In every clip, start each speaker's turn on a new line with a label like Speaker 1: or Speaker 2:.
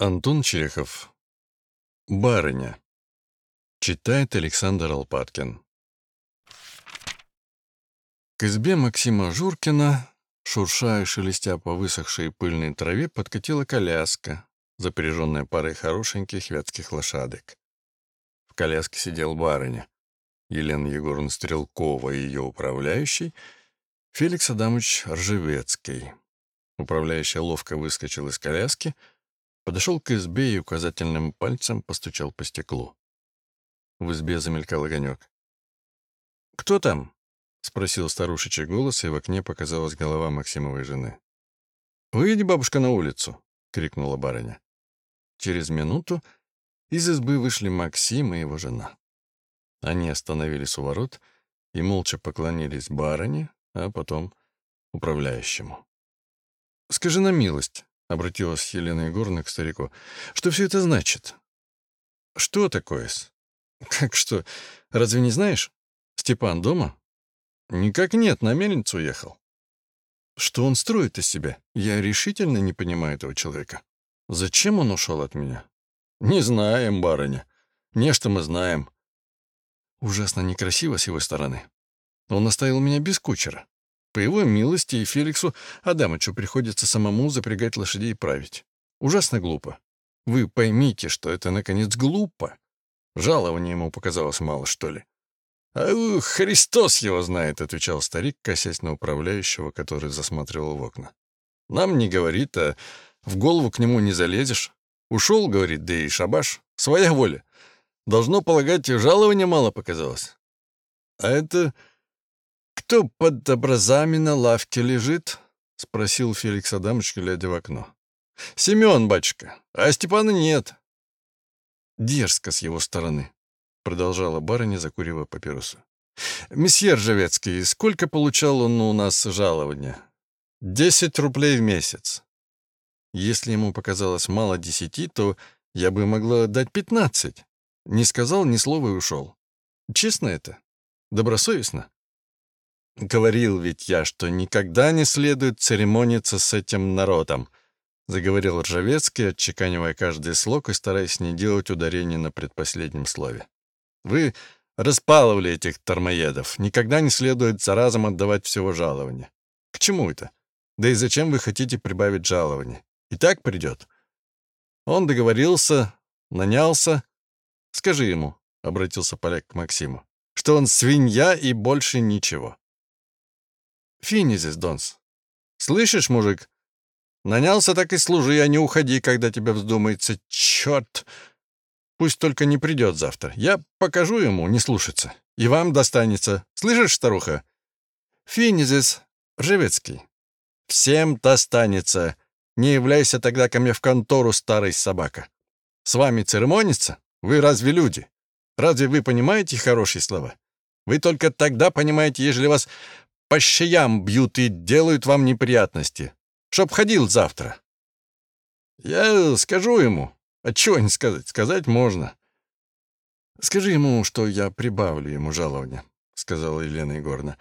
Speaker 1: Антон Чехов. Барыня. Читает Александр Алпаткин. К избе Максима Журкина, шуршая и шелестя по высохшей пыльной траве, подкатила коляска, запряженная парой хорошеньких вятских лошадок. В коляске сидел барыня. Елена Егоровна Стрелкова, ее управляющий, Феликс Адамович Ржевецкий. Управляющий ловко выскочил из коляски — Подошел к избе и указательным пальцем постучал по стеклу. В избе замелькал огонек. «Кто там?» — спросил старушечий голос, и в окне показалась голова Максимовой жены. «Выйди, бабушка, на улицу!» — крикнула барыня. Через минуту из избы вышли Максим и его жена. Они остановились у ворот и молча поклонились барыне, а потом управляющему. «Скажи на милость, — обратилась Елена Егоровна к старику. «Что все это значит?» «Что такое-с?» «Как что? Разве не знаешь? Степан дома?» «Никак нет, на мельницу уехал». «Что он строит из себя? Я решительно не понимаю этого человека. Зачем он ушел от меня?» «Не знаем, барыня. Нечто мы знаем». Ужасно некрасиво с его стороны. Он оставил меня без кучера. По его милости и Феликсу Адамычу приходится самому запрягать лошадей и править. Ужасно глупо. Вы поймите, что это, наконец, глупо. Жалования ему показалось мало, что ли. «А Христос его знает», — отвечал старик, косясь на управляющего, который засматривал в окна. «Нам не говорит, а в голову к нему не залезешь. Ушел, — говорит, — да и шабаш. Своя воля. Должно полагать, жалования мало показалось. А это «Кто под образами на лавке лежит?» — спросил Феликс Адамович, глядя в окно. «Семен, батюшка, а Степана нет». «Дерзко с его стороны», — продолжала барыня, закуривая папиросу. «Месье Ржевецкий, сколько получал он у нас жалования?» «Десять рублей в месяц». Если ему показалось мало десяти, то я бы могла дать пятнадцать. Не сказал ни слова и ушел. Честно это? Добросовестно? Говорил ведь я, что никогда не следует церемониться с этим народом, заговорил Ржавецкий, отчеканивая каждый слог и стараясь не делать ударения на предпоследнем слове. Вы распалывали этих тормоедов. Никогда не следует за разом отдавать всего жалования. К чему это? Да и зачем вы хотите прибавить жалование? И так придет. Он договорился, нанялся. Скажи ему, — обратился поляк к Максиму, — что он свинья и больше ничего. Финизис, Донс. Слышишь, мужик? Нанялся, так и служи, а не уходи, когда тебе вздумается. Черт! Пусть только не придет завтра. Я покажу ему, не слушаться. И вам достанется. Слышишь, старуха? Финизис, Ржевецкий. Всем достанется. Не являйся тогда ко мне в контору, старый собака. С вами церемониться? Вы разве люди? Разве вы понимаете хорошие слова? Вы только тогда понимаете, ежели вас по щаям бьют и делают вам неприятности. Чтоб ходил завтра. Я скажу ему. А чего не сказать? Сказать можно. Скажи ему, что я прибавлю ему жалование, сказала Елена Егоровна.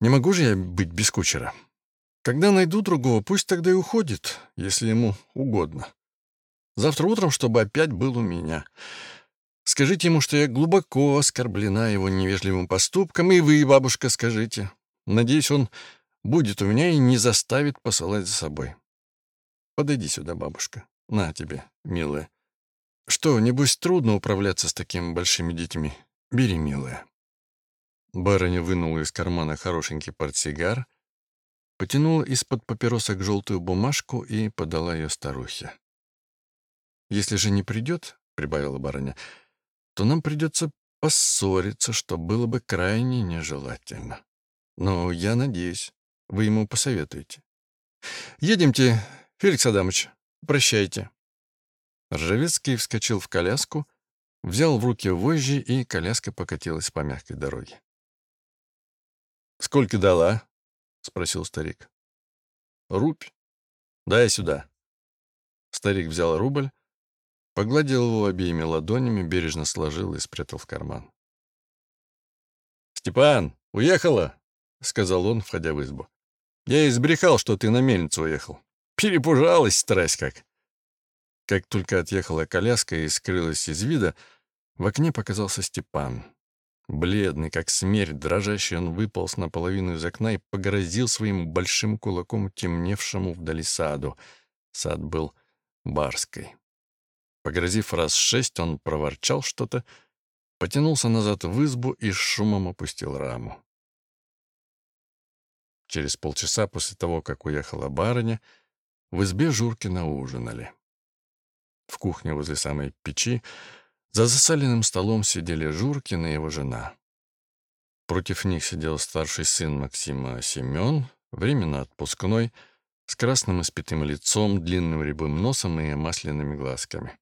Speaker 1: Не могу же я быть без кучера. Когда найду другого, пусть тогда и уходит, если ему угодно. Завтра утром, чтобы опять был у меня. Скажите ему, что я глубоко оскорблена его невежливым поступком, и вы, бабушка, скажите. Надеюсь, он будет у меня и не заставит посылать за собой. Подойди сюда, бабушка. На тебе, милая. Что, небось, трудно управляться с такими большими детьми? Бери, милая. Барыня вынула из кармана хорошенький портсигар, потянула из-под папиросок желтую бумажку и подала ее старухе. «Если же не придет, — прибавила барыня, — то нам придется поссориться, что было бы крайне нежелательно. Но я надеюсь, вы ему посоветуете. Едемте, Феликс Адамович, прощайте. Ржавецкий вскочил в коляску, взял в руки вожжи, и коляска покатилась по мягкой дороге. «Сколько дала?» — спросил старик. «Рубь. Дай сюда». Старик взял рубль, погладил его обеими ладонями, бережно сложил и спрятал в карман. «Степан, уехала?» — сказал он, входя в избу. «Я избрехал, что ты на мельницу уехал. Перепужалась, страсть как». Как только отъехала коляска и скрылась из вида, в окне показался Степан. Бледный, как смерть, дрожащий, он выполз наполовину из окна и погрозил своим большим кулаком темневшему вдали саду. Сад был барской. Погрозив раз шесть, он проворчал что-то, потянулся назад в избу и шумом опустил раму. Через полчаса после того, как уехала барыня, в избе Журкина ужинали. В кухне возле самой печи за засаленным столом сидели Журкин и его жена. Против них сидел старший сын Максима Семен, временно отпускной, с красным испитым лицом, длинным рябым носом и масляными глазками.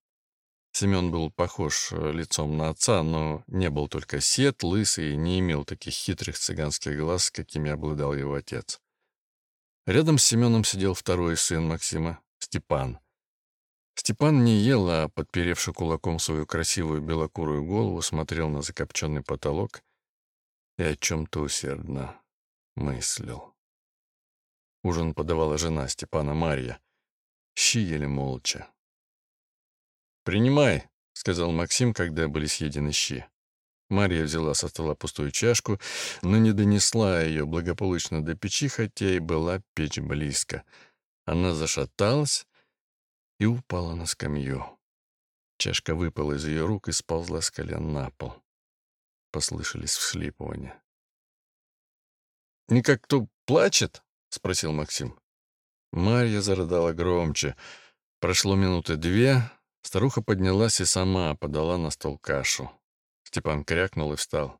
Speaker 1: Семен был похож э, лицом на отца, но не был только сет, лысый и не имел таких хитрых цыганских глаз, какими обладал его отец. Рядом с Семеном сидел второй сын Максима, Степан. Степан не ел, а, подперевши кулаком свою красивую белокурую голову, смотрел на закопченный потолок и о чем-то усердно мыслил. Ужин подавала жена Степана Марья. Щи ели молча. «Принимай», — сказал Максим, когда были съедены щи. Мария взяла со стола пустую чашку, но не донесла ее благополучно до печи, хотя и была печь близко. Она зашаталась и упала на скамью. Чашка выпала из ее рук и сползла с колен на пол. Послышались всхлипывания. «Не как кто плачет?» — спросил Максим. Марья зарыдала громче. Прошло минуты две, Старуха поднялась и сама подала на стол кашу. Степан крякнул и встал.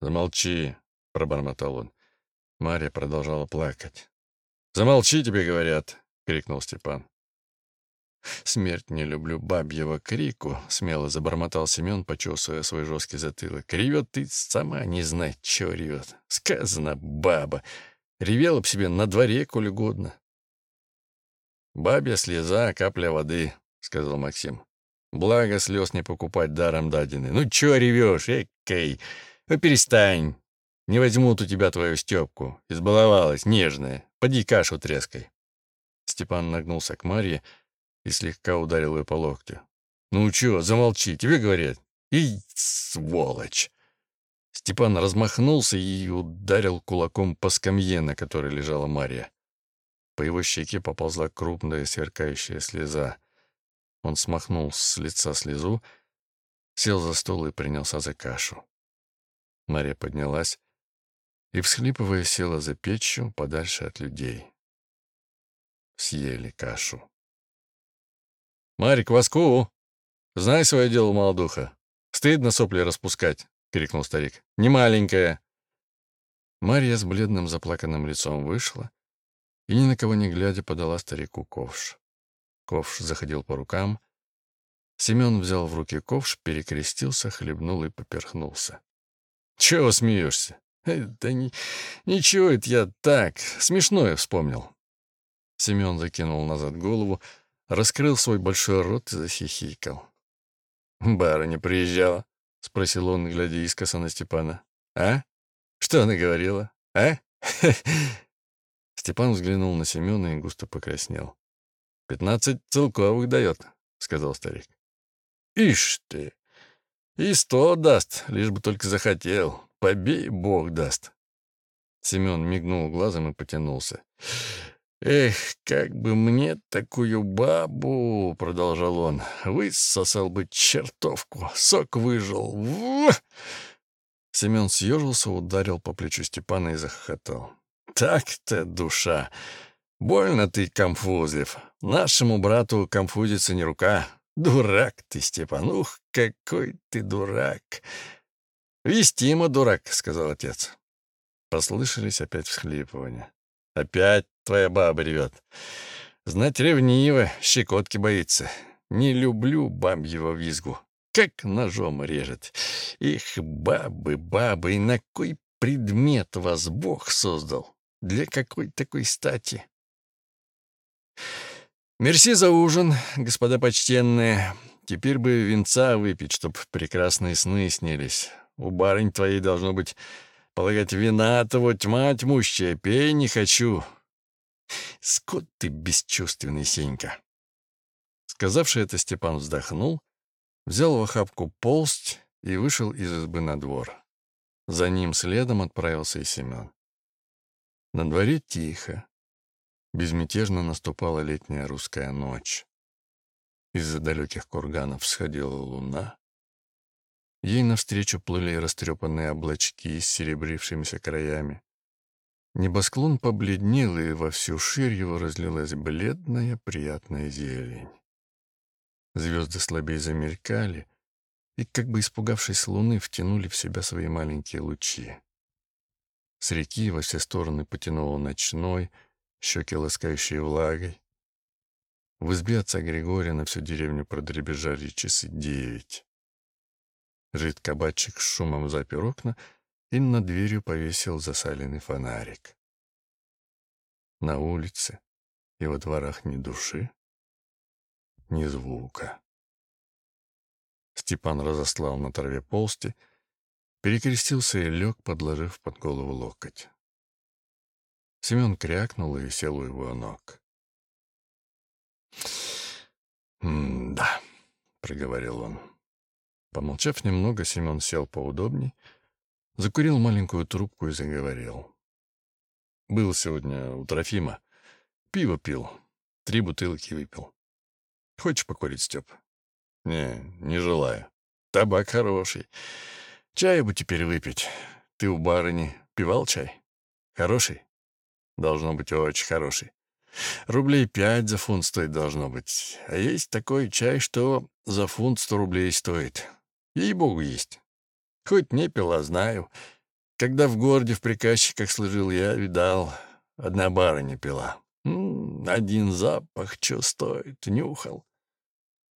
Speaker 1: «Замолчи», — пробормотал он. Марья продолжала плакать. «Замолчи, тебе говорят», — крикнул Степан. «Смерть не люблю бабьего крику», — смело забормотал Семен, почесывая свой жесткий затылок. «Ревет ты сама не знать, что ревет. Сказано, баба. Ревела б себе на дворе, коль угодно». «Бабья слеза, капля воды», — сказал Максим. «Благо слез не покупать даром дадены. Ну чё ревешь, экой? Ну перестань. Не возьмут у тебя твою Стёпку. Избаловалась, нежная. Поди кашу трескай». Степан нагнулся к Марье и слегка ударил ее по локтю. «Ну чё, замолчи, тебе говорят. И сволочь!» Степан размахнулся и ударил кулаком по скамье, на которой лежала Марья. По его щеке поползла крупная сверкающая слеза. Он смахнул с лица слезу, сел за стол и принялся за кашу. Мария поднялась и, всхлипывая, села за печью подальше от людей. Съели кашу. «Марик, Васку! Знай свое дело, молодуха! Стыдно сопли распускать!» — крикнул старик. «Не маленькая!» Марья с бледным заплаканным лицом вышла и, ни на кого не глядя, подала старику ковш. Ковш заходил по рукам. Семен взял в руки ковш, перекрестился, хлебнул и поперхнулся. «Чего смеешься?» э, «Да ни, ничего, это я так, смешное вспомнил». Семен закинул назад голову, раскрыл свой большой рот и захихикал. «Барыня приезжала?» — спросил он, глядя искоса на Степана. «А? Что она говорила? А?» Степан взглянул на Семена и густо покраснел. «Пятнадцать целковых дает», — сказал старик. «Ишь ты! И сто даст, лишь бы только захотел. Побей, Бог даст». Семен мигнул глазом и потянулся. «Эх, как бы мне такую бабу!» — продолжал он. «Высосал бы чертовку, сок выжил. Семен съежился, ударил по плечу Степана и захохотал. «Так-то душа! Больно ты, конфузлив. Нашему брату конфузиться не рука. Дурак ты, Степан, ух, какой ты дурак. Вестимо дурак, сказал отец. Послышались опять всхлипывания. Опять твоя баба ревет. Знать ревниво, щекотки боится. Не люблю бабьего визгу. Как ножом режет. Их бабы, бабы, и на кой предмет вас Бог создал? Для какой такой стати? «Мерси за ужин, господа почтенные. Теперь бы венца выпить, чтоб прекрасные сны снились. У барынь твоей должно быть, полагать, вина того тьма тьмущая. Пей не хочу. Скот ты бесчувственный, Сенька». Сказавший это, Степан вздохнул, взял в охапку полсть и вышел из избы на двор. За ним следом отправился и Семен. На дворе тихо. Безмятежно наступала летняя русская ночь. Из-за далеких курганов всходила луна. Ей навстречу плыли растрепанные облачки с серебрившимися краями. Небосклон побледнел, и во всю ширь его разлилась бледная приятная зелень. Звезды слабее замелькали, и, как бы испугавшись луны, втянули в себя свои маленькие лучи. С реки во все стороны потянуло ночной, щеки ласкающие влагой. В избе отца Григория на всю деревню продребежали часы девять. Жид кабачик с шумом запер окна и над дверью повесил засаленный фонарик. На улице и во дворах ни души, ни звука. Степан разослал на траве полсти, перекрестился и лег, подложив под голову локоть. Семен крякнул и сел у его ног. «Да», — проговорил он. Помолчав немного, Семен сел поудобней, закурил маленькую трубку и заговорил. «Был сегодня у Трофима. Пиво пил. Три бутылки выпил. Хочешь покурить, Степ?» «Не, не желаю. Табак хороший. Чаю бы теперь выпить. Ты у барыни пивал чай? Хороший? Должно быть очень хороший. Рублей пять за фунт стоит должно быть. А есть такой чай, что за фунт сто рублей стоит. Ей-богу, есть. Хоть не пил, а знаю. Когда в городе в приказчиках служил, я видал, одна барыня пила. М -м, один запах, что стоит, нюхал.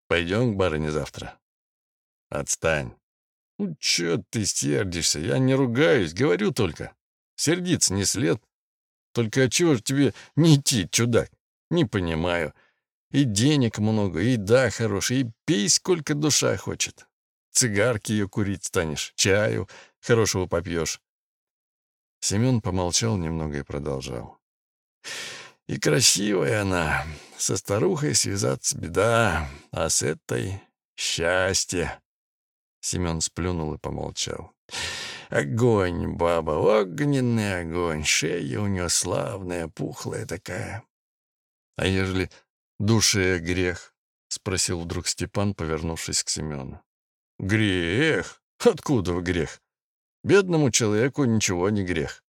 Speaker 1: Пойдем к барыне завтра. Отстань. Ну, чё ты сердишься? Я не ругаюсь, говорю только. Сердиться не след. Только чего же тебе не идти, чудак? Не понимаю. И денег много, и да хороший, и пей, сколько душа хочет. Цигарки ее курить станешь, чаю хорошего попьешь. Семен помолчал немного и продолжал. И красивая она. Со старухой связаться беда, а с этой — счастье. Семен сплюнул и помолчал. Огонь, баба, огненный огонь. Шея у нее славная, пухлая такая. А ежели душе грех? — спросил вдруг Степан, повернувшись к Семену. «Грех? Откуда в грех? Бедному человеку ничего не грех.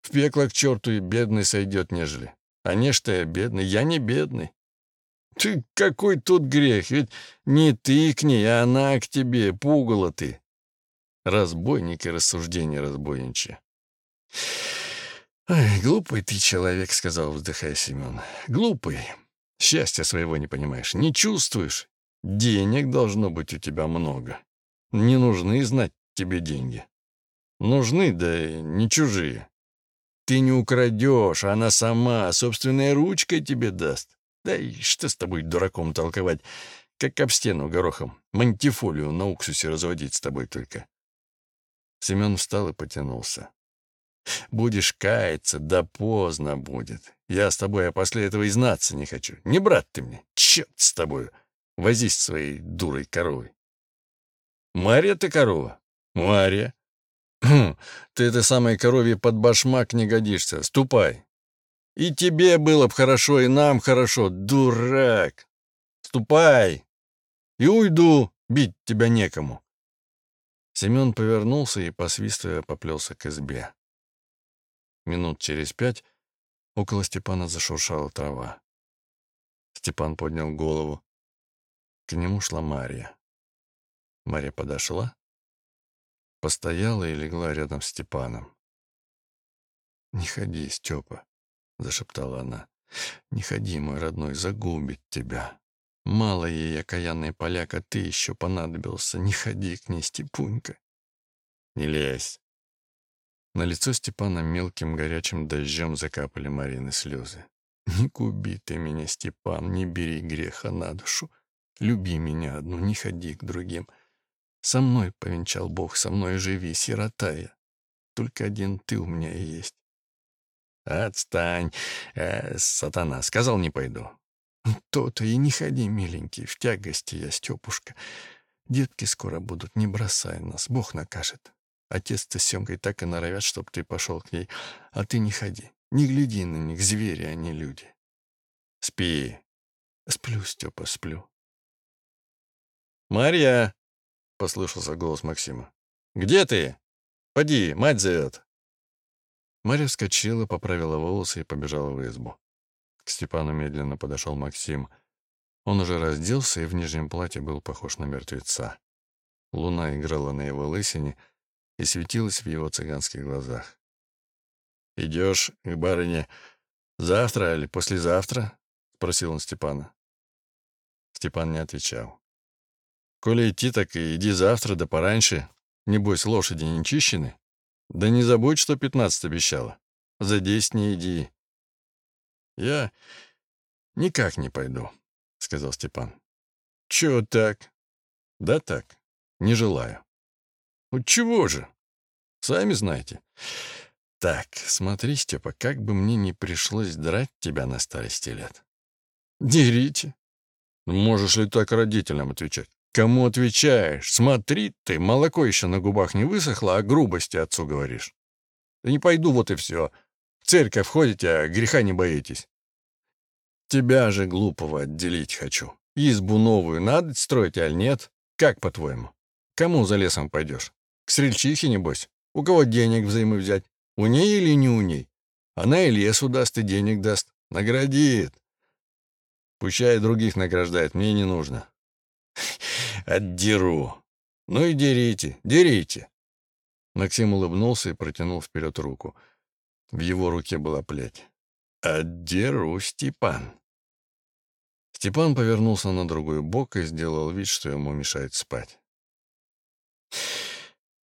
Speaker 1: В пекло к черту и бедный сойдет, нежели. А не что я бедный, я не бедный. Ты какой тут грех, ведь не ты к ней, а она к тебе, пугало ты. Разбойники рассуждения разбойничьи. «Ай, глупый ты человек», — сказал, вздыхая Семен. «Глупый. Счастья своего не понимаешь, не чувствуешь. Денег должно быть у тебя много. Не нужны знать тебе деньги. Нужны, да не чужие. Ты не украдешь, она сама, собственной ручкой тебе даст. Да и что с тобой, дураком, толковать, как об стену горохом. Мантифолию на уксусе разводить с тобой только. Семен встал и потянулся. Будешь каяться, да поздно будет. Я с тобой, а после этого и знаться не хочу. Не брат ты мне, черт с тобою. Возись своей дурой коровой. Мария ты корова? Мария. Хм, ты этой самой корове под башмак не годишься. Ступай. И тебе было б хорошо, и нам хорошо, дурак. Ступай. И уйду, бить тебя некому. Семен повернулся и, посвистывая, поплелся к избе. Минут через пять около Степана зашуршала трава. Степан поднял голову. К нему шла Марья. Марья подошла, постояла и легла рядом с Степаном. «Не ходи, Степа», — зашептала она. «Не ходи, мой родной, загубит тебя. Мало ей, окаянный поляк, а ты еще понадобился. Не ходи к ней, Степунька». «Не лезь». На лицо Степана мелким горячим дождем закапали Марины слезы. «Не губи ты меня, Степан, не бери греха на душу. Люби меня одну, не ходи к другим». Со мной повенчал Бог, со мной живи, сирота я. Только один ты у меня есть. Отстань, э, сатана, сказал, не пойду. То-то и не ходи, миленький, в тягости я, Степушка. Детки скоро будут, не бросай нас, Бог накажет. Отец-то с Семкой так и норовят, чтоб ты пошел к ней, а ты не ходи. Не гляди на них, звери, а не люди. Спи. Сплю, Степа, сплю.
Speaker 2: «Марья!» — послышался голос Максима. «Где ты? Поди, мать зовет!»
Speaker 1: Марья вскочила, поправила волосы и побежала в избу. К Степану медленно подошел Максим. Он уже разделся и в нижнем платье был похож на мертвеца. Луна играла на его лысине и светилась в его цыганских глазах.
Speaker 2: «Идешь к барыне завтра или послезавтра?» — спросил он Степана.
Speaker 1: Степан не отвечал.
Speaker 2: Коли идти, так и иди завтра, да пораньше. Небось, лошади не чищены. Да не забудь, что пятнадцать обещала. За десять не иди.
Speaker 1: Я никак не пойду, — сказал Степан.
Speaker 2: Чего так?
Speaker 1: Да так, не желаю.
Speaker 2: Вот чего же? Сами знаете.
Speaker 1: Так, смотри, Степа, как бы мне не пришлось драть тебя на старости лет.
Speaker 2: Дерите. Можешь ли так родителям отвечать? Кому отвечаешь? Смотри ты, молоко еще на губах не высохло, а грубости отцу говоришь. Да не пойду, вот и все. Церковь ходите, а греха не боитесь.
Speaker 1: Тебя же глупого отделить хочу. Избу новую надо строить, аль нет? Как, по-твоему? Кому за лесом пойдешь? К стрельчихе, небось? У кого денег взаймы взять? У ней или не у ней? Она и лесу даст, и денег даст. Наградит. Пущай других награждает, мне не нужно.
Speaker 2: Отдеру. Ну и дерите, дерите.
Speaker 1: Максим улыбнулся и протянул вперед руку. В его руке была плеть.
Speaker 2: «Отдеру, Степан».
Speaker 1: Степан повернулся на другой бок и сделал вид, что ему мешает спать.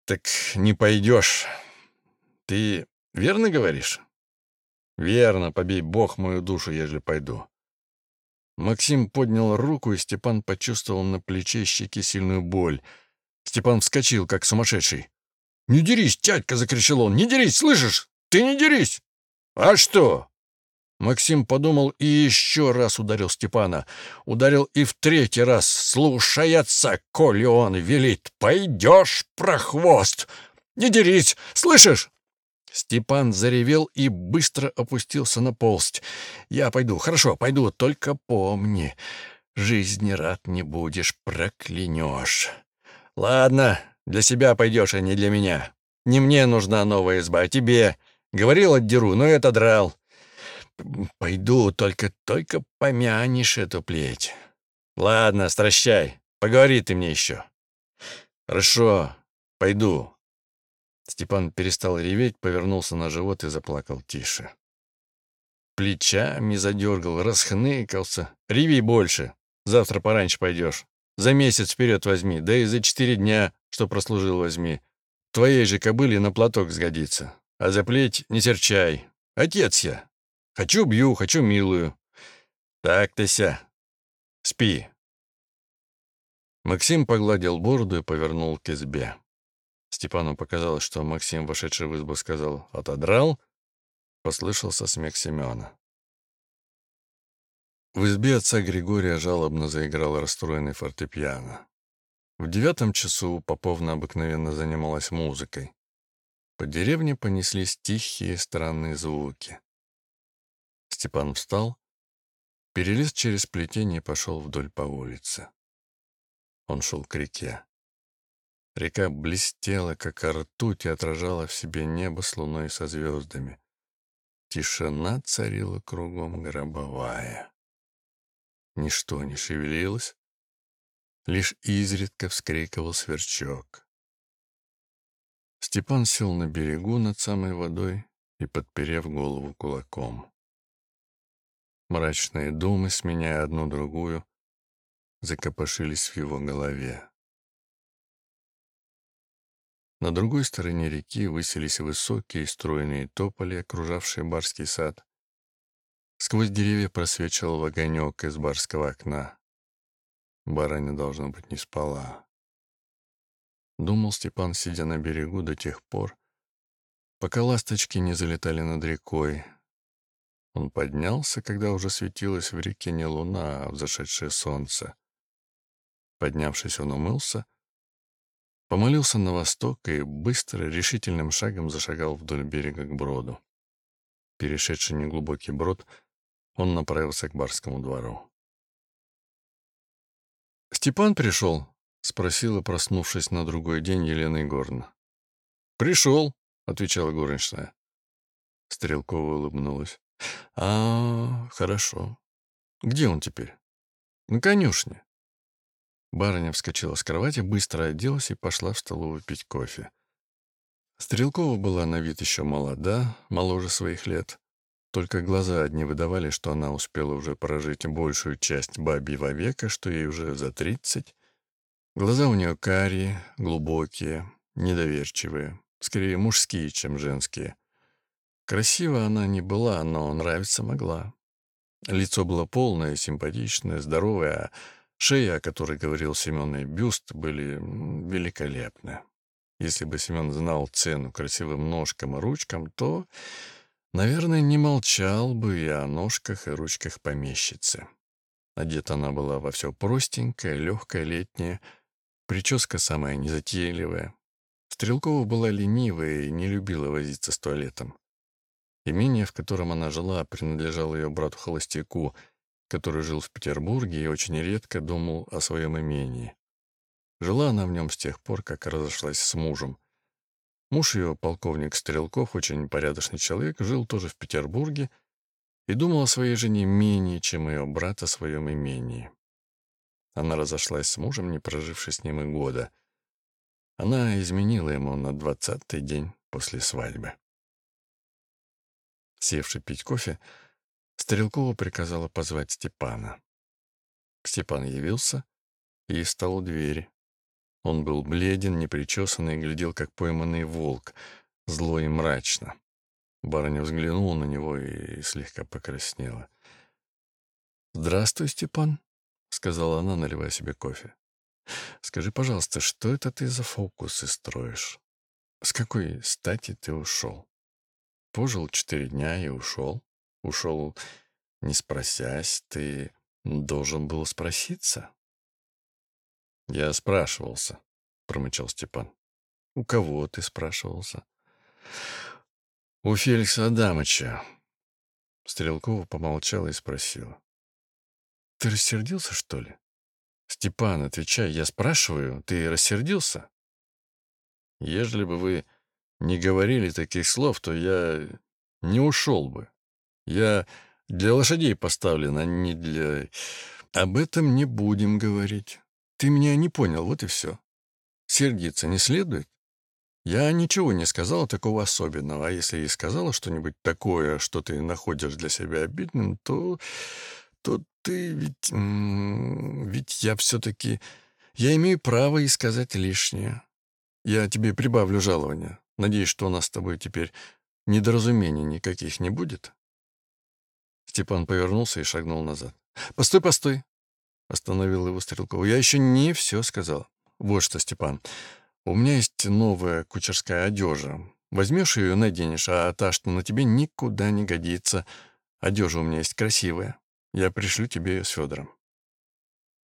Speaker 2: «Так не пойдешь. Ты верно говоришь?»
Speaker 1: «Верно, побей Бог мою душу, ежели пойду. Максим поднял руку, и Степан почувствовал на плече щеки сильную боль. Степан вскочил, как сумасшедший.
Speaker 2: «Не дерись, тядька!» — закричал он. «Не дерись, слышишь? Ты не дерись!» «А что?»
Speaker 1: Максим подумал и еще раз ударил Степана. Ударил и в третий раз. «Слушается, коли он велит. Пойдешь, прохвост! Не дерись, слышишь?» Степан заревел и быстро опустился на полсть. «Я пойду, хорошо, пойду, только помни, жизни рад не будешь, проклянешь. Ладно, для себя пойдешь, а не для меня. Не мне нужна новая изба, а тебе. Говорил, отдеру, но это драл. Пойду, только, только помянешь эту плеть. Ладно, стращай, поговори ты мне еще. Хорошо, пойду, Степан перестал реветь, повернулся на живот и заплакал тише. Плечами задергал, расхныкался. «Реви больше. Завтра пораньше пойдешь. За месяц вперед возьми, да и за четыре дня, что прослужил, возьми. Твоей же кобыле на платок сгодится. А за плеть не серчай. Отец я. Хочу бью, хочу милую. Так-то ся. Спи». Максим погладил бороду и повернул к избе. Степану показалось, что Максим, вошедший в избу, сказал «отодрал», послышался смех Семена. В избе отца Григория жалобно заиграл расстроенный фортепиано. В девятом часу Поповна обыкновенно занималась музыкой. По деревне понеслись тихие странные звуки. Степан встал, перелез через плетение и пошел вдоль по улице. Он шел к реке. Река блестела, как ртуть, и отражала в себе небо с луной и со звездами. Тишина царила кругом гробовая. Ничто не шевелилось, лишь изредка вскрикивал сверчок. Степан сел на берегу над самой водой и, подперев голову кулаком. Мрачные думы, сменяя одну другую, закопошились в его голове. На другой стороне реки высились высокие стройные тополи, окружавшие барский сад. Сквозь деревья просвечивал огонек из барского окна. Барыня, должно быть, не спала. Думал Степан, сидя на берегу до тех пор, пока ласточки не залетали над рекой, Он поднялся, когда уже светилась в реке не луна, а взошедшее солнце. Поднявшись, он умылся, помолился на восток и быстро, решительным шагом зашагал вдоль берега к броду. Перешедший неглубокий брод, он направился к барскому двору. «Степан пришел?» — спросила, проснувшись на другой день Елена Егоровна. «Пришел», — отвечала горничная. Стрелкова улыбнулась. «А, хорошо. Где он теперь?» «На конюшне». Барыня вскочила с кровати, быстро оделась и пошла в столовую пить кофе. Стрелкова была на вид еще молода, моложе своих лет. Только глаза одни выдавали, что она успела уже прожить большую часть бабьего века, что ей уже за тридцать. Глаза у нее карие, глубокие, недоверчивые, скорее мужские, чем женские. Красива она не была, но нравиться могла. Лицо было полное, симпатичное, здоровое, а шея, о которой говорил Семен, и бюст были великолепны. Если бы Семен знал цену красивым ножкам и ручкам, то Наверное, не молчал бы и о ножках и ручках помещицы. Одета она была во все простенькое, легкое, летнее, прическа самая незатейливая. Стрелкова была ленивая и не любила возиться с туалетом. Имение, в котором она жила, принадлежало ее брату-холостяку, который жил в Петербурге и очень редко думал о своем имении. Жила она в нем с тех пор, как разошлась с мужем. Муж ее, полковник Стрелков, очень порядочный человек, жил тоже в Петербурге и думал о своей жене менее, чем ее брат о своем имении. Она разошлась с мужем, не проживши с ним и года. Она изменила ему на двадцатый день после свадьбы. Севший пить кофе, Стрелкова приказала позвать Степана. Степан явился и стал у двери. Он был бледен, непричесанный и глядел, как пойманный волк, зло и мрачно. Барыня взглянула на него и слегка покраснела. «Здравствуй, Степан», — сказала она, наливая себе кофе. «Скажи, пожалуйста, что это ты за фокусы строишь? С какой стати ты ушел? Пожил четыре дня и ушел. Ушел, не спросясь, ты должен был спроситься». «Я спрашивался», — промычал Степан. «У кого ты спрашивался?» «У Феликса Адамыча». Стрелкова помолчала и спросила. «Ты рассердился, что ли?» «Степан, отвечай, я спрашиваю, ты рассердился?» «Ежели бы вы не говорили таких слов, то я не ушел бы. Я для лошадей поставлен, а не для... Об этом не будем говорить. Ты меня не понял, вот и все. Сердиться не следует. Я ничего не сказала такого особенного, а если и сказала что-нибудь такое, что ты находишь для себя обидным, то... то ты ведь... ведь я все-таки... Я имею право и сказать лишнее. Я тебе прибавлю жалования. Надеюсь, что у нас с тобой теперь недоразумений никаких не будет. Степан повернулся и шагнул назад. «Постой, постой!» Остановил его Стрелкова. «Я еще не все сказал. Вот что, Степан, у меня есть новая кучерская одежа. Возьмешь ее и наденешь, а та, что на тебе, никуда не годится. Одежа у меня есть красивая. Я пришлю тебе ее с Федором».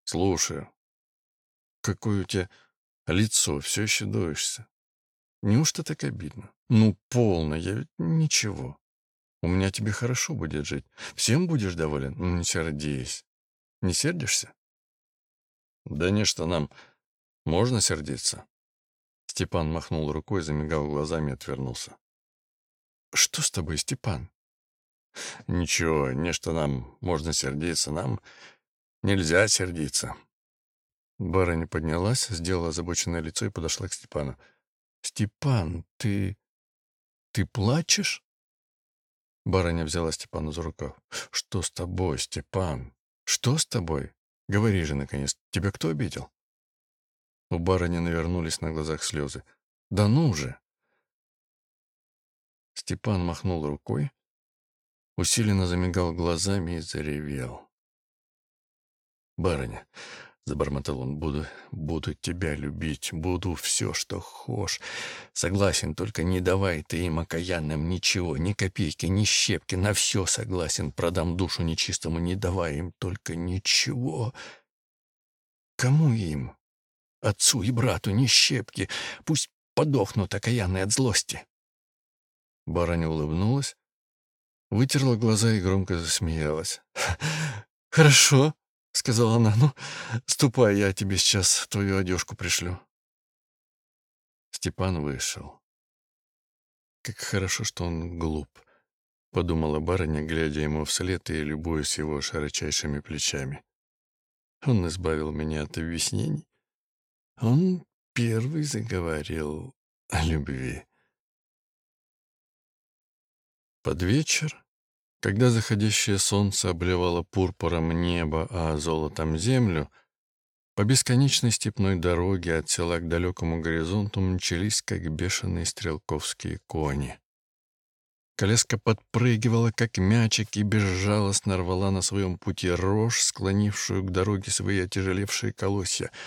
Speaker 1: «Слушаю. Какое у тебя лицо, все еще дуешься. Неужто так обидно? Ну, полно, я ведь ничего. У меня тебе хорошо будет жить. Всем будешь доволен? Ну, не сердись. Не сердишься? Да не, что нам можно сердиться. Степан махнул рукой, замигал глазами и отвернулся. Что с тобой, Степан? Ничего, не что нам можно сердиться, нам нельзя сердиться. Барыня поднялась, сделала озабоченное лицо и подошла к Степану. «Степан, ты... ты плачешь?» Барыня взяла Степана за рукав. «Что с тобой, Степан? «Что с тобой? Говори же, наконец, тебя кто обидел?» У барыни навернулись на глазах слезы. «Да ну же!» Степан махнул рукой, усиленно замигал глазами и заревел. «Барыня, Забормотал он, буду, буду тебя любить, буду все, что хошь. Согласен, только не давай ты им окаянным ничего, ни копейки, ни щепки, на все согласен. Продам душу нечистому, не давай им только ничего. Кому им? Отцу и брату ни щепки, пусть подохнут окаянные от злости. Барыня улыбнулась, вытерла глаза и громко засмеялась. «Хорошо», — сказала она. «Ну, ступай, я тебе сейчас твою одежку пришлю». Степан вышел. Как хорошо, что он глуп, — подумала барыня, глядя ему вслед и любуясь его широчайшими плечами. Он избавил меня от объяснений. Он первый заговорил о любви. Под вечер когда заходящее солнце обливало пурпуром небо, а золотом землю, по бесконечной степной дороге от села к далекому горизонту мчались, как бешеные стрелковские кони. Колеска подпрыгивала, как мячик, и безжалостно рвала на своем пути рожь, склонившую к дороге свои отяжелевшие колосья —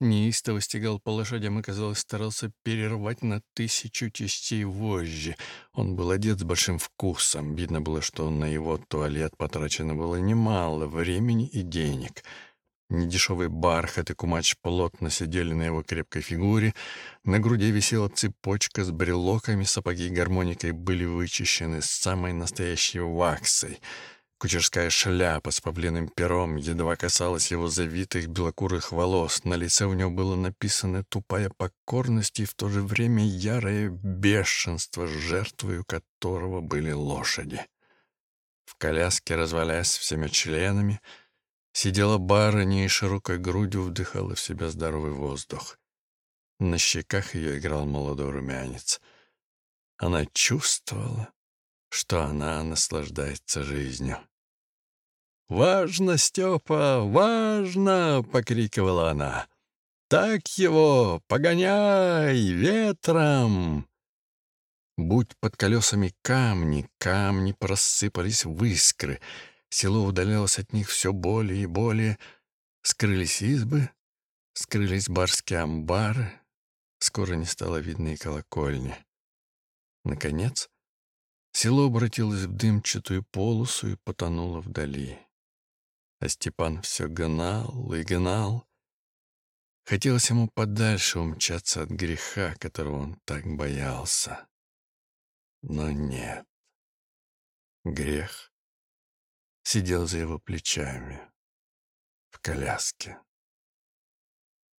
Speaker 1: Неистово стегал по лошадям и, казалось, старался перервать на тысячу частей вожжи. Он был одет с большим вкусом. Видно было, что на его туалет потрачено было немало времени и денег. Недешевый бархат и кумач плотно сидели на его крепкой фигуре. На груди висела цепочка с брелоками, сапоги гармоникой были вычищены с самой настоящей ваксой — Кучерская шляпа с павлиным пером едва касалась его завитых белокурых волос. На лице у него было написано тупая покорность и в то же время ярое бешенство, жертвою которого были лошади. В коляске, развалясь всеми членами, сидела барыня и широкой грудью вдыхала в себя здоровый воздух. На щеках ее играл молодой румянец. Она чувствовала, что она наслаждается жизнью. «Важно, Степа, важно!» — покрикивала она. «Так его! Погоняй! Ветром!» Будь под колесами камни, камни просыпались в искры. Село удалялось от них все более и более. Скрылись избы, скрылись барские амбары. Скоро не стало видно и колокольни. Наконец, село обратилось в дымчатую полосу и потонуло вдали. А Степан все гнал и гнал. Хотелось ему подальше умчаться от греха, которого он так боялся. Но нет. Грех сидел за его плечами в коляске.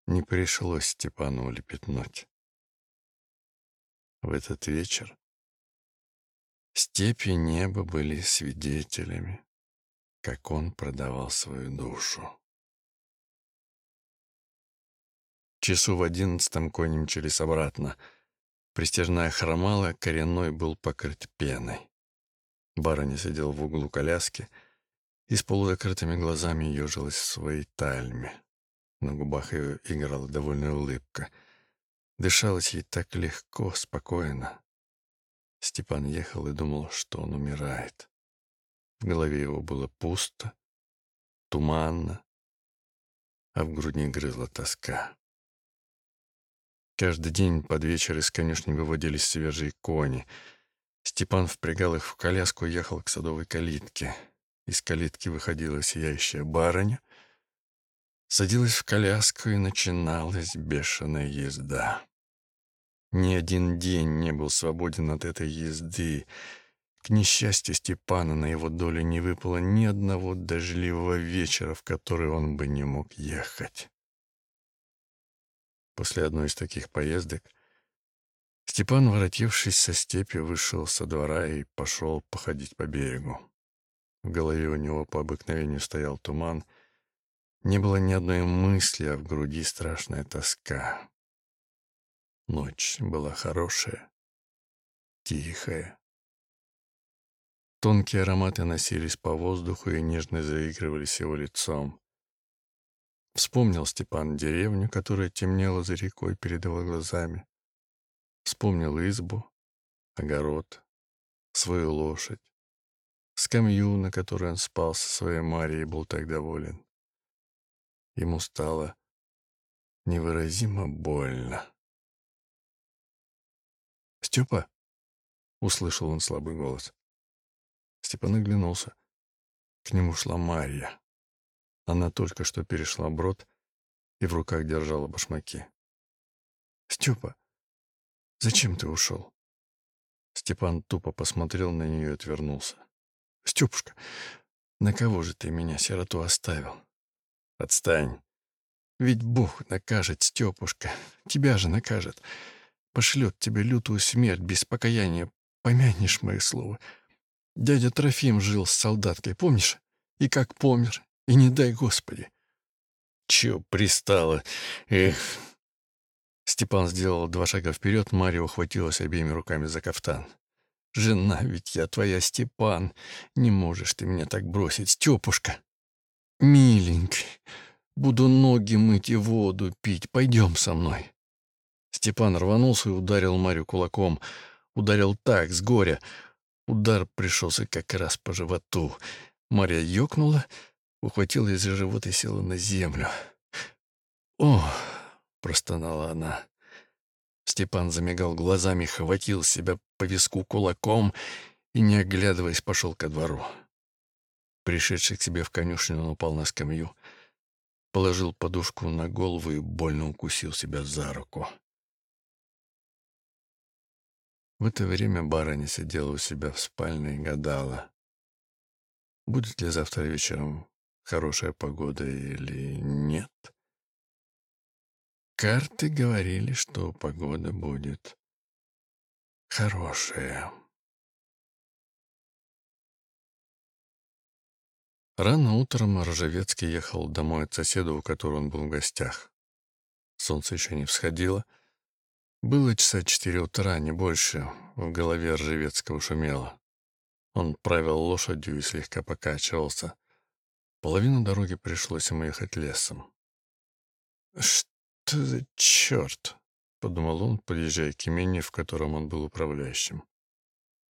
Speaker 1: Не пришлось Степану улепетнуть. В этот вечер степи и небо были свидетелями как он продавал свою душу. Часу в одиннадцатом кони мчались обратно. Пристежная хромала, коренной был покрыт пеной. Барыня сидел в углу коляски и с полузакрытыми глазами ежилась в своей тальме. На губах ее играла довольная улыбка. Дышалось ей так легко, спокойно. Степан ехал и думал, что он умирает. В голове его было пусто, туманно, а в груди грызла тоска. Каждый день под вечер из конюшни выводились свежие кони. Степан впрягал их в коляску и ехал к садовой калитке. Из калитки выходила сияющая барыня, садилась в коляску и начиналась бешеная езда. Ни один день не был свободен от этой езды — к несчастью Степана на его долю не выпало ни одного дождливого вечера, в который он бы не мог ехать. После одной из таких поездок Степан, воротившись со степи, вышел со двора и пошел походить по берегу. В голове у него по обыкновению стоял туман. Не было ни одной мысли, а в груди страшная тоска. Ночь была хорошая, тихая. Тонкие ароматы носились по воздуху и нежно заигрывались его лицом. Вспомнил Степан деревню, которая темнела за рекой перед его глазами. Вспомнил избу, огород, свою лошадь, скамью, на которой он спал со своей Марией и был так доволен. Ему стало невыразимо больно. «Степа?» — услышал он слабый голос. Степан оглянулся. К нему шла Марья. Она только что перешла брод и в руках держала башмаки. «Степа, зачем ты ушел?» Степан тупо посмотрел на нее и отвернулся. «Степушка, на кого же ты меня, сироту, оставил?» «Отстань!» «Ведь Бог накажет, Степушка, тебя же накажет. Пошлет тебе лютую смерть без покаяния. Помянешь мои слова. Дядя Трофим жил с солдаткой, помнишь? И как помер, и не дай Господи».
Speaker 2: «Чё пристало? Эх!»
Speaker 1: Степан сделал два шага вперед, Марья ухватилась обеими руками за кафтан. «Жена ведь я твоя, Степан. Не можешь ты меня так бросить, Степушка. Миленький, буду ноги мыть и воду пить. Пойдем со мной». Степан рванулся и ударил Марью кулаком. Ударил так, с горя. Удар пришелся как раз по животу. Марья ёкнула, ухватилась за живот и села на землю. «О!» — простонала она. Степан замигал глазами, хватил себя по виску кулаком и, не оглядываясь, пошел ко двору. Пришедший к себе в конюшню, он упал на скамью, положил подушку на голову и больно укусил себя за руку. В это время барыня сидела у себя в спальне и гадала, будет ли завтра вечером хорошая погода или нет. Карты говорили, что погода будет хорошая. Рано утром Ржавецкий ехал домой от соседа, у которого он был в гостях. Солнце еще не всходило. Было часа четыре утра, не больше. В голове Ржавецкого шумело. Он правил лошадью и слегка покачивался. Половину дороги пришлось ему ехать лесом. «Что за черт?» — подумал он, подъезжая к имени, в котором он был управляющим.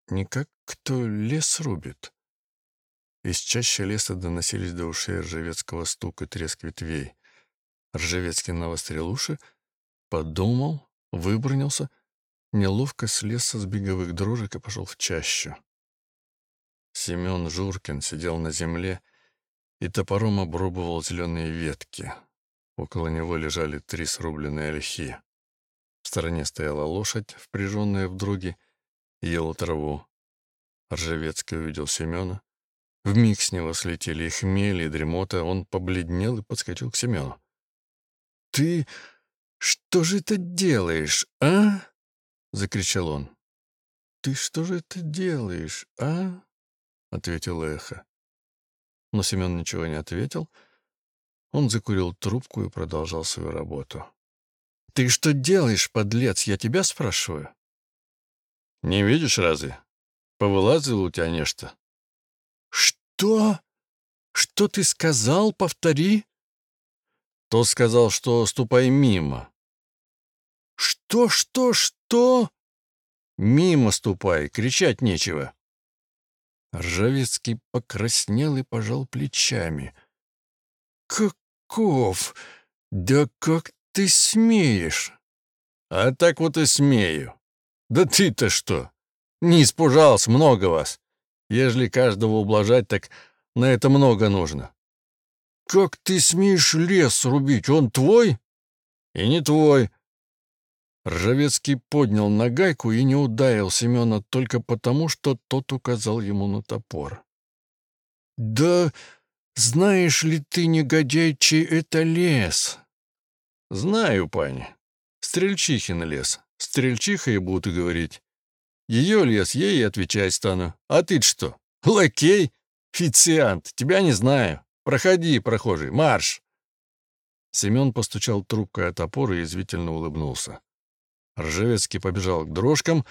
Speaker 1: «Никак кто лес рубит?» Из чаще леса доносились до ушей ржавецкого стук и треск ветвей. Ржавецкий навострил уши, подумал, выбронился, неловко слез с беговых дрожек и пошел в чащу. Семен Журкин сидел на земле и топором обрубывал зеленые ветки. Около него лежали три срубленные ольхи. В стороне стояла лошадь, впряженная в други, ела траву. Ржавецкий увидел Семена. Вмиг с него слетели и хмель, и дремота. Он побледнел и подскочил к Семену. «Ты что же это делаешь, а?» — закричал он. «Ты что же это делаешь, а?» — ответил эхо. Но Семен ничего не ответил — он закурил трубку и продолжал свою работу. «Ты что делаешь, подлец? Я тебя спрашиваю».
Speaker 2: «Не видишь разве? Повылазило у тебя нечто».
Speaker 1: «Что? Что ты сказал? Повтори».
Speaker 2: То сказал, что ступай мимо.
Speaker 1: «Что, что, что?»
Speaker 2: «Мимо ступай, кричать нечего».
Speaker 1: Ржавецкий покраснел и пожал плечами — «Каков? Да как ты смеешь?»
Speaker 2: «А так вот и смею. Да ты-то что? Не испужался, много вас. Ежели каждого ублажать, так на это много нужно».
Speaker 1: «Как ты смеешь лес рубить? Он твой?»
Speaker 2: «И не твой».
Speaker 1: Ржавецкий поднял нагайку и не ударил Семена только потому, что тот указал ему на топор. «Да знаешь ли ты, негодяй, чей это лес?»
Speaker 2: «Знаю, пани. Стрельчихин лес. Стрельчиха и буду говорить. Ее лес, ей и отвечать стану. А ты что, лакей? Официант? Тебя не знаю. Проходи, прохожий, марш!»
Speaker 1: Семен постучал трубкой от опоры и извительно улыбнулся. Ржевецкий побежал к дрожкам,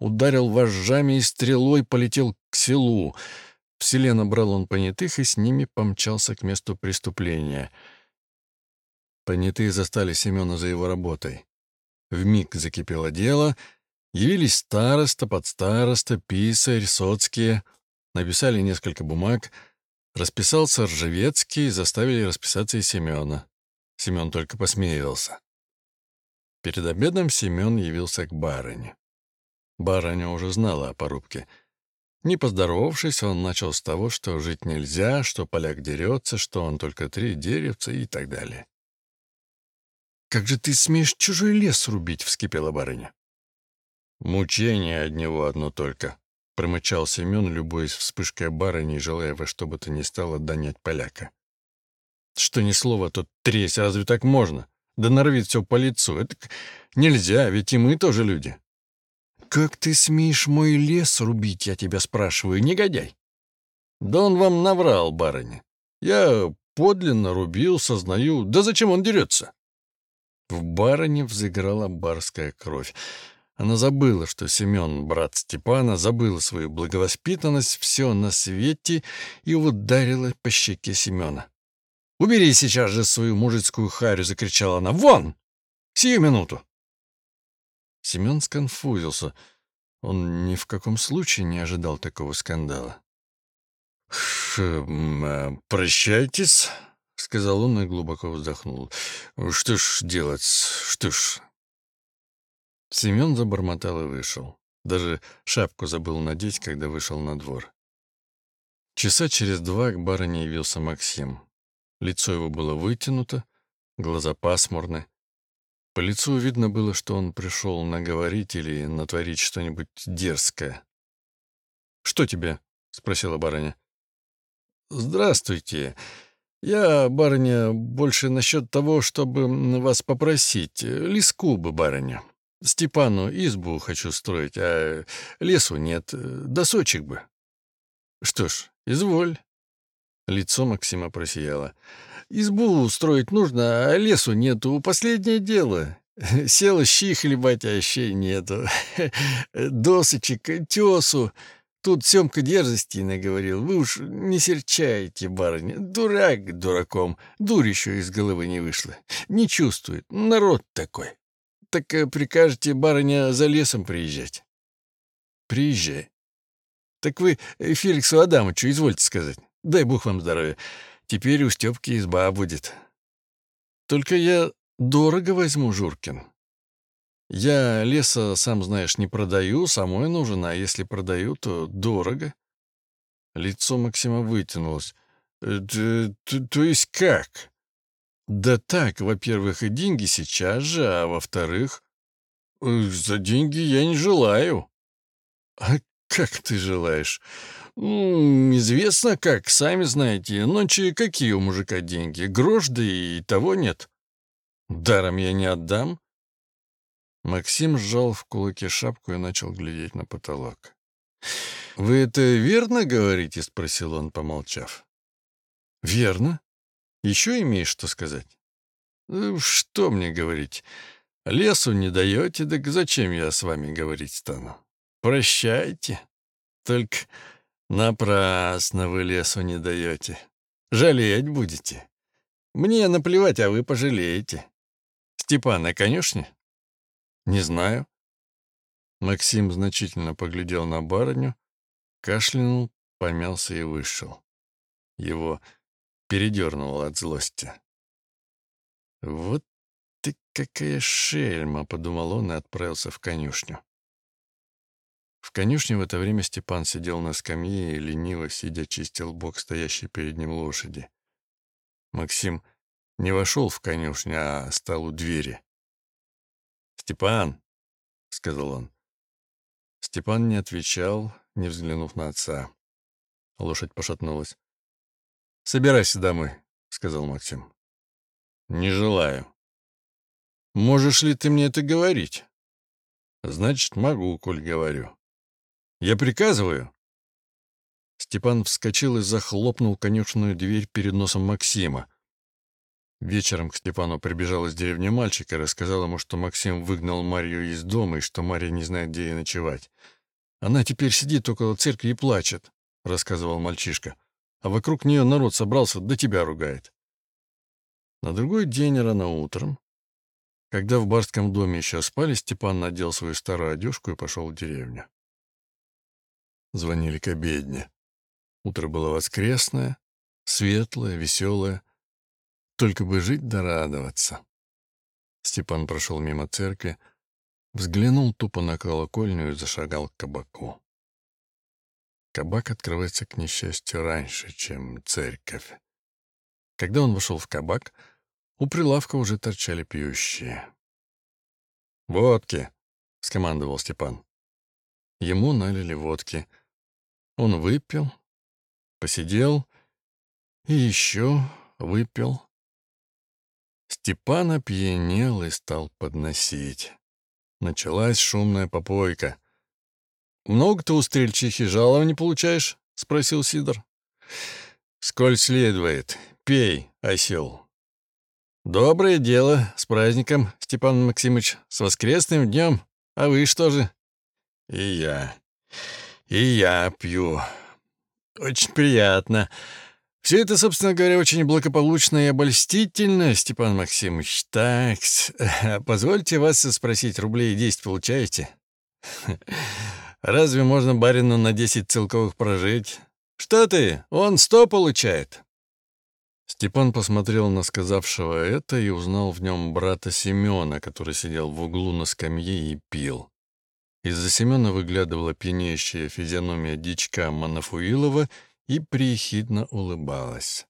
Speaker 1: ударил вожжами и стрелой полетел к селу. В селе набрал он понятых и с ними помчался к месту преступления. Понятые застали Семена за его работой. Вмиг закипело дело, явились староста, подстароста, писарь, соцкие, написали несколько бумаг. Расписался Ржевецкий, заставили расписаться и Семена. Семен только посмеивался. Перед обедом Семен явился к барыне. Барыня уже знала о порубке. Не поздоровавшись, он начал с того, что жить нельзя, что поляк дерется, что он только три деревца и так далее. «Как же ты смеешь чужой лес рубить?» — вскипела барыня. «Мучение от него одно только», — промычал Семен, любуясь вспышкой барыни, желая во что бы то ни стало донять поляка. «Что ни слова, то тресь, разве так можно? Да норовит все по лицу. Это нельзя, ведь и мы тоже люди». «Как ты смеешь мой лес рубить, я тебя спрашиваю, негодяй?» «Да он вам наврал, барыня. Я подлинно рубил, сознаю. Да зачем он дерется?» В барыне взыграла барская кровь. Она забыла, что Семен, брат Степана, забыла свою благовоспитанность, все на свете и ударила по щеке Семена. «Убери сейчас же свою мужицкую харю!» — закричала она. «Вон! Сию минуту!» Семен сконфузился. Он ни в каком случае не ожидал такого скандала. «Хм, а, «Прощайтесь», — сказал он и глубоко вздохнул. «Что ж делать? Что ж, Семен забормотал и вышел. Даже шапку забыл надеть, когда вышел на двор. Часа через два к барыне явился Максим. Лицо его было вытянуто, глаза пасмурны. По лицу видно было, что он пришел наговорить или натворить что-нибудь дерзкое. «Что тебе?» — спросила барыня. «Здравствуйте. Я, барыня, больше насчет того, чтобы вас попросить. Лиску бы, барыня. Степану избу хочу строить, а лесу нет. Досочек бы. Что ж, изволь. Лицо Максима просияло. Избу строить нужно, а лесу нету. Последнее дело. Села щи хлебать, а щей нету. Досочек, тесу. Тут Семка дерзости наговорил. Вы уж не серчайте, барыня. Дурак дураком. Дурь еще из головы не вышла. Не чувствует. Народ такой. Так э, прикажете, барыня, за лесом приезжать? Приезжай. Так вы э, Феликсу Адамовичу извольте сказать. Дай бог вам здоровья. Теперь у Степки изба будет. Только я дорого возьму, Журкин. Я леса, сам знаешь, не продаю, самой нужен, а если продаю, то дорого. Лицо Максима вытянулось. «Э, то, есть как? Да так, во-первых, и деньги сейчас же, а во-вторых, за деньги я не желаю. А как ты желаешь? Ну, известно как, сами знаете. Ночи какие у мужика деньги? Грош, и того нет. Даром я не отдам. Максим сжал в кулаке шапку и начал глядеть на потолок. «Вы это верно говорите?» — спросил он, помолчав. «Верно. Еще имеешь что сказать? Ну, что мне говорить? Лесу не даете, так зачем я с вами говорить стану? Прощайте. Только напрасно вы лесу не даете. Жалеть будете. Мне наплевать, а вы пожалеете. Степан на конюшне? Не знаю. Максим значительно поглядел на барыню, кашлянул, помялся и вышел. Его передернуло от злости. «Вот ты какая шельма!» — подумал он и отправился в конюшню. В конюшне в это время Степан сидел на скамье и, лениво сидя, чистил бок стоящей перед ним лошади. Максим не вошел в конюшню, а стал у двери. «Степан!» — сказал он. Степан не отвечал, не взглянув на отца. Лошадь пошатнулась. «Собирайся домой», — сказал Максим. «Не желаю». «Можешь ли ты мне это говорить?» «Значит, могу, коль говорю». «Я приказываю». Степан вскочил и захлопнул конюшную дверь перед носом Максима. Вечером к Степану прибежал из деревни мальчик и рассказал ему, что Максим выгнал Марию из дома и что Мария не знает, где ей ночевать. «Она теперь сидит около церкви и плачет», — рассказывал мальчишка а вокруг нее народ собрался, да тебя ругает. На другой день рано утром, когда в барском доме еще спали, Степан надел свою старую одежку и пошел в деревню. Звонили к обедне. Утро было воскресное, светлая, веселая. Только бы жить да радоваться. Степан прошел мимо церкви, взглянул тупо на колокольню и зашагал к кабаку. Кабак открывается, к несчастью, раньше, чем церковь. Когда он вошел в кабак, у прилавка уже торчали пьющие.
Speaker 2: «Водки!» — скомандовал Степан.
Speaker 1: Ему налили водки. Он выпил, посидел и еще выпил. Степан опьянел и стал подносить. Началась шумная попойка. «Много ты у стрельчихи жалований получаешь?» — спросил Сидор. «Сколь следует. Пей, осел». «Доброе дело. С праздником, Степан Максимович. С воскресным днем. А вы что же?»
Speaker 2: «И я. И я пью.
Speaker 1: Очень приятно. Все это, собственно говоря, очень благополучно и обольстительно, Степан Максимович. Так, позвольте вас спросить, рублей 10 получаете? Разве можно барину на 10 целковых прожить? Что ты, он 100 получает. Степан посмотрел на сказавшего это и узнал в нем брата Семена, который сидел в углу на скамье и пил. Из-за Семена выглядывала пьянеющая физиономия дичка Манафуилова и приехидно улыбалась.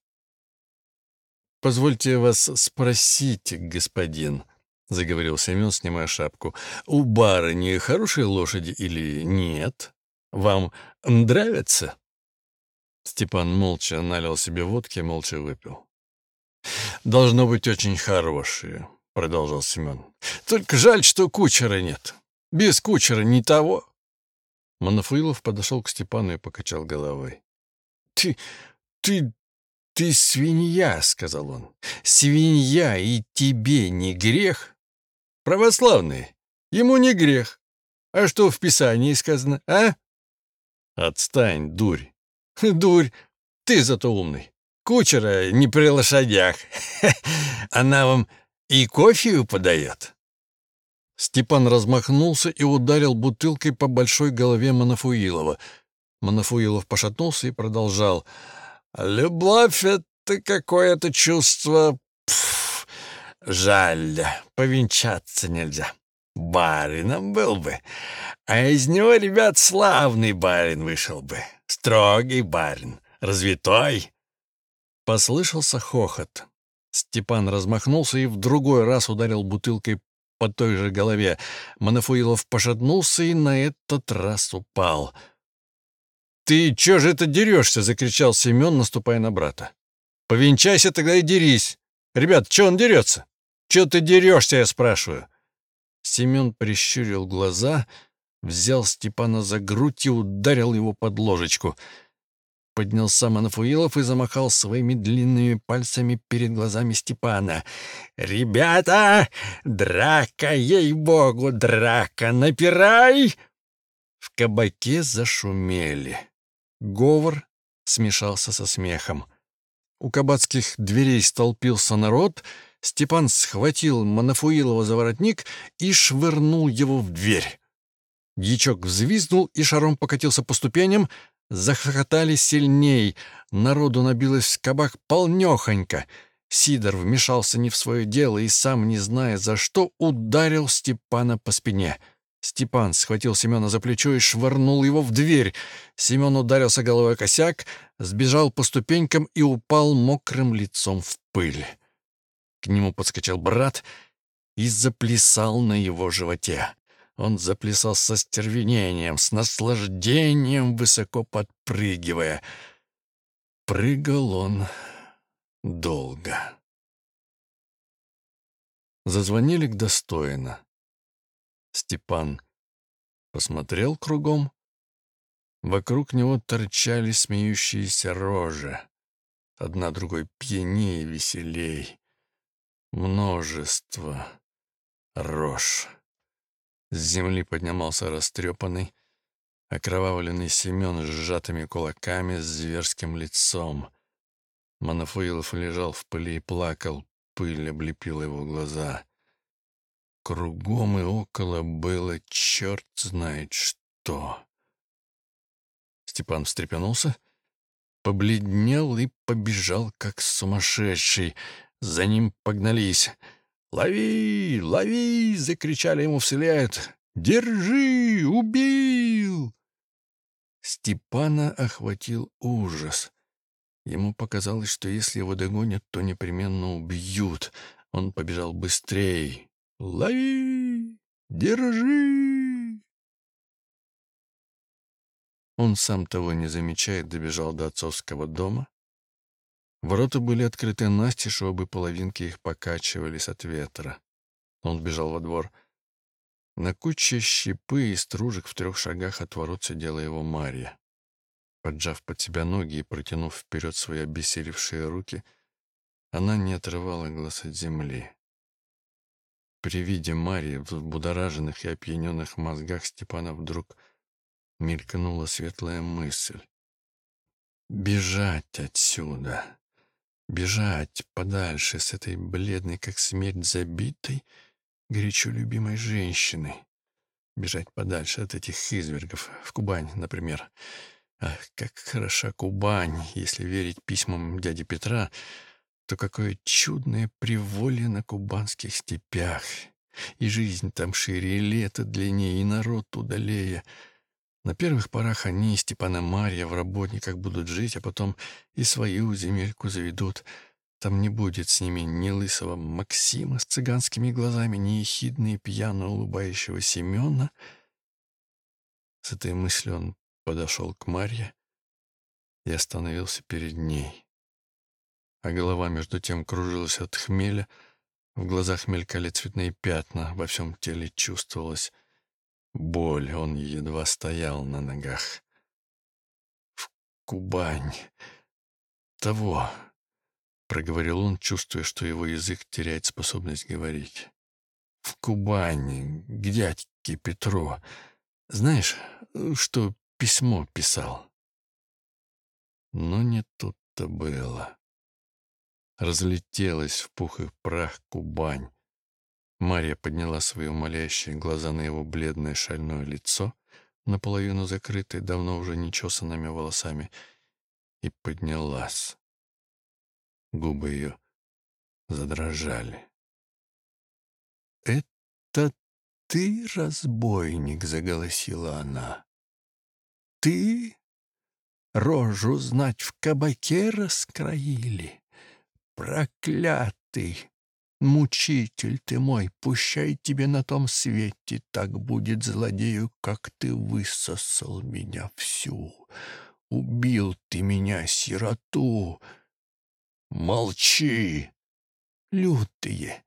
Speaker 1: «Позвольте вас спросить, господин», — заговорил Семен, снимая шапку, «у барыни хорошие лошади или нет? Вам нравятся?» Степан молча налил себе водки, молча выпил. «Должно быть очень хорошие», — продолжал Семен. «Только жаль, что кучера нет. Без кучера не того». Манафуилов подошел к Степану и покачал головой. «Ты... ты... ты свинья», — сказал он. «Свинья, и тебе не грех?» «Православный, ему не грех. А что в Писании сказано, а?» «Отстань, дурь». «Дурь, ты зато умный. Кучера не при лошадях. Она вам и кофею подает». Степан размахнулся и ударил бутылкой по большой голове Манафуилова — Манафуилов пошатнулся и продолжал. «Любовь — это какое-то чувство... Пф, жаль, повенчаться нельзя. Барином был бы. А из него, ребят, славный барин вышел бы. Строгий барин, развитой». Послышался хохот. Степан размахнулся и в другой раз ударил бутылкой по той же голове. Манафуилов пошатнулся и на этот раз упал — «Ты чё же это дерешься?» — закричал Семен, наступая на брата. «Повенчайся тогда и дерись. Ребят, чё он дерется? Чё ты дерешься, я спрашиваю?» Семен прищурил глаза, взял Степана за грудь и ударил его под ложечку. Поднялся Манафуилов и замахал своими длинными пальцами перед глазами Степана. «Ребята! Драка, ей-богу, драка! Напирай!» В кабаке зашумели. Говор смешался со смехом. У кабацких дверей столпился народ, Степан схватил Манафуилова за воротник и швырнул его в дверь. Дьячок взвизнул и шаром покатился по ступеням, захохотали сильней, народу набилось в кабак полнёхонько. Сидор вмешался не в свое дело и, сам не зная за что, ударил Степана по спине — Степан схватил Семена за плечо и швырнул его в дверь. Семен ударился головой косяк, сбежал по ступенькам и упал мокрым лицом в пыль. К нему подскочил брат и заплясал на его животе. Он заплясал со стервенением, с наслаждением, высоко подпрыгивая. Прыгал он долго. Зазвонили к достойно. Степан посмотрел кругом. Вокруг него торчали смеющиеся рожи. Одна другой пьянее веселей. Множество рож. С земли поднимался растрепанный, окровавленный Семен с сжатыми кулаками, с зверским лицом. Манафуилов лежал в пыли и плакал, пыль облепила его глаза. Кругом и около было черт знает что. Степан встрепенулся, побледнел и побежал, как сумасшедший. За ним погнались. «Лови! Лови!» — закричали ему вслед. «Держи! Убил!» Степана охватил ужас. Ему показалось, что если его догонят, то непременно убьют. Он побежал быстрее. «Лови! Держи!» Он, сам того не замечая, добежал до отцовского дома. Ворота были открыты настежь, обе половинки их покачивались от ветра. Он бежал во двор. На куче щепы и стружек в трех шагах от ворот сидела его Марья. Поджав под себя ноги и протянув вперед свои обессилевшие руки, она не отрывала глаз от земли. При виде Марии в будораженных и опьяненных мозгах Степана вдруг мелькнула светлая мысль. Бежать отсюда, бежать подальше с этой бледной, как смерть, забитой, горячо любимой женщины. Бежать подальше от этих извергов, в Кубань, например. Ах, как хороша Кубань, если верить письмам дяди Петра, то какое чудное приволье на кубанских степях. И жизнь там шире, и лето длиннее, и народ удалее. На первых порах они, Степана Марья, в работниках будут жить, а потом и свою земельку заведут. Там не будет с ними ни лысого Максима с цыганскими глазами, ни ехидно и пьяно улыбающего Семена. С этой мыслью он подошел к Марье и остановился перед ней. А голова между тем кружилась от хмеля, в глазах мелькали цветные пятна, во всем теле чувствовалась боль, он едва стоял на ногах. «В Кубань! Того!» — проговорил он, чувствуя, что его язык теряет способность говорить. «В Кубани, к дядьке Петру. Знаешь, что письмо писал. Но не тут-то было. Разлетелась в пух и прах Кубань. Мария подняла свои умоляющие глаза на его бледное шальное лицо, наполовину закрытое давно уже нечесанными волосами, и поднялась. Губы ее задрожали. «Это ты, разбойник?» — заголосила она ты рожу знать в кабаке раскроили? Проклятый! Мучитель ты мой, пущай тебе на том свете так будет злодею, как ты высосал меня всю. Убил ты меня, сироту. Молчи! Лютые,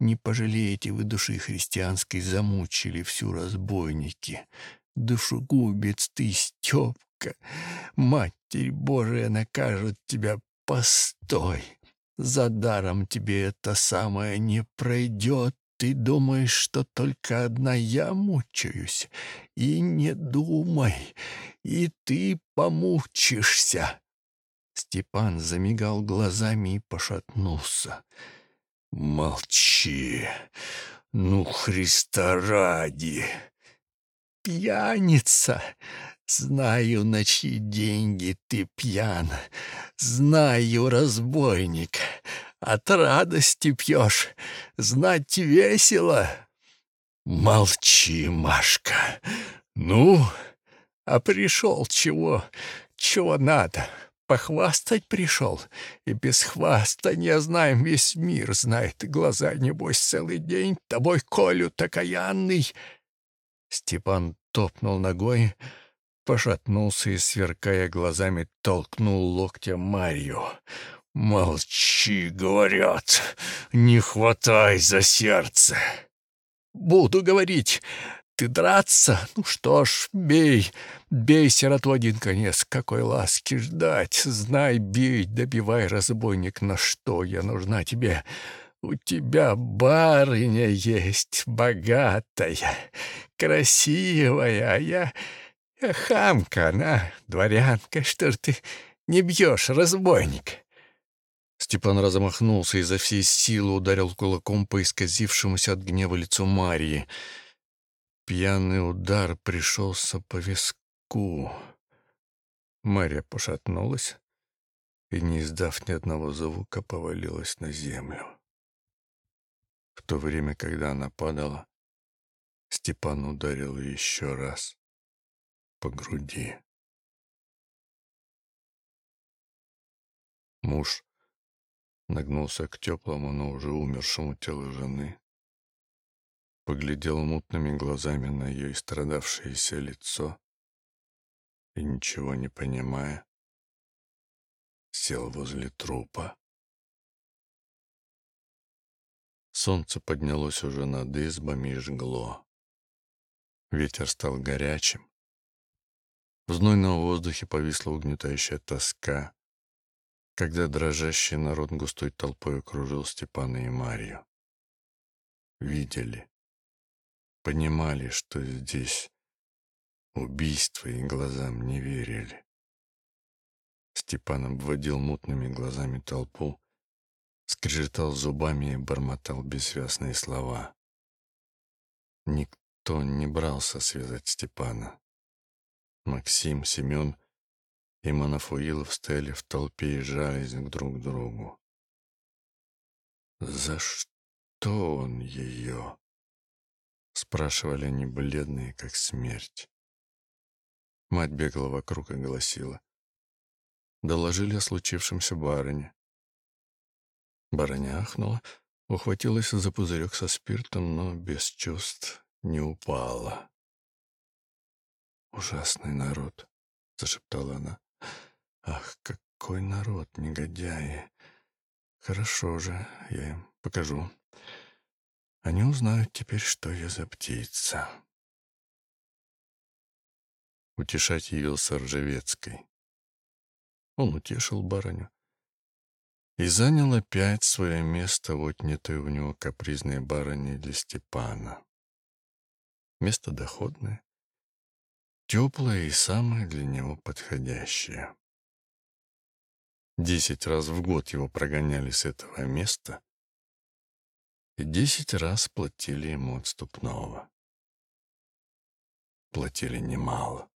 Speaker 1: не пожалеете вы души христианской, замучили всю разбойники. Душегубец ты, Степка! Матерь Божия накажет тебя постой! За даром тебе это самое не пройдет. Ты думаешь, что только одна я мучаюсь? И не думай, и ты помучишься. Степан замигал глазами и пошатнулся. «Молчи! Ну, Христа ради!» пьяница. Знаю, на чьи деньги ты пьян. Знаю, разбойник. От радости пьешь. Знать весело. Молчи, Машка. Ну, а пришел чего? Чего надо? Похвастать пришел, и без хвастания знаем весь мир знает. Глаза, небось, целый день тобой колю такаянный — Степан топнул ногой, пошатнулся и, сверкая глазами, толкнул локтем Марью. «Молчи, — говорят, — не хватай за сердце!» «Буду говорить. Ты драться? Ну что ж, бей. Бей сироту один конец. Какой ласки ждать. Знай, бей, добивай, разбойник, на что я нужна тебе. У тебя барыня есть, богатая, красивая, а я, хамка, она дворянка. Что ж ты не бьешь, разбойник?»
Speaker 2: Степан размахнулся и за всей силы ударил кулаком по исказившемуся от гнева лицу Марии. Пьяный удар пришелся по виску. Мария пошатнулась,
Speaker 1: и, не издав ни одного звука, повалилась на землю. В то время, когда она падала, Степан ударил еще раз по груди. Муж нагнулся к теплому, но уже умершему телу жены, поглядел мутными глазами на ее истрадавшееся лицо и, ничего не понимая, сел возле трупа. Солнце поднялось уже над избами и жгло. Ветер стал горячим. В знойном воздухе повисла угнетающая тоска, когда дрожащий народ густой толпой окружил Степана и Марию. Видели, понимали, что здесь убийство, и глазам не верили. Степан обводил мутными глазами толпу, скрежетал зубами и бормотал бессвязные слова. Никто не брался связать Степана. Максим, Семен и Манафуилов стояли в толпе и жались друг к другу. «За что он ее?» — спрашивали они, бледные, как смерть. Мать бегала вокруг и голосила. Доложили о случившемся барыне. Барыня ахнула, ухватилась за пузырек со спиртом, но без чувств не упала. «Ужасный народ», — зашептала она. Ах, какой народ, негодяи! Хорошо же, я им покажу. Они узнают теперь, что я за птица. Утешать явился Ржевецкой. Он утешил барыню и занял опять свое место в отнятой у него капризной барыне для Степана. Место доходное, теплое и самое для него подходящее. Десять раз в год его прогоняли с этого места и десять раз платили ему отступного. Платили немало.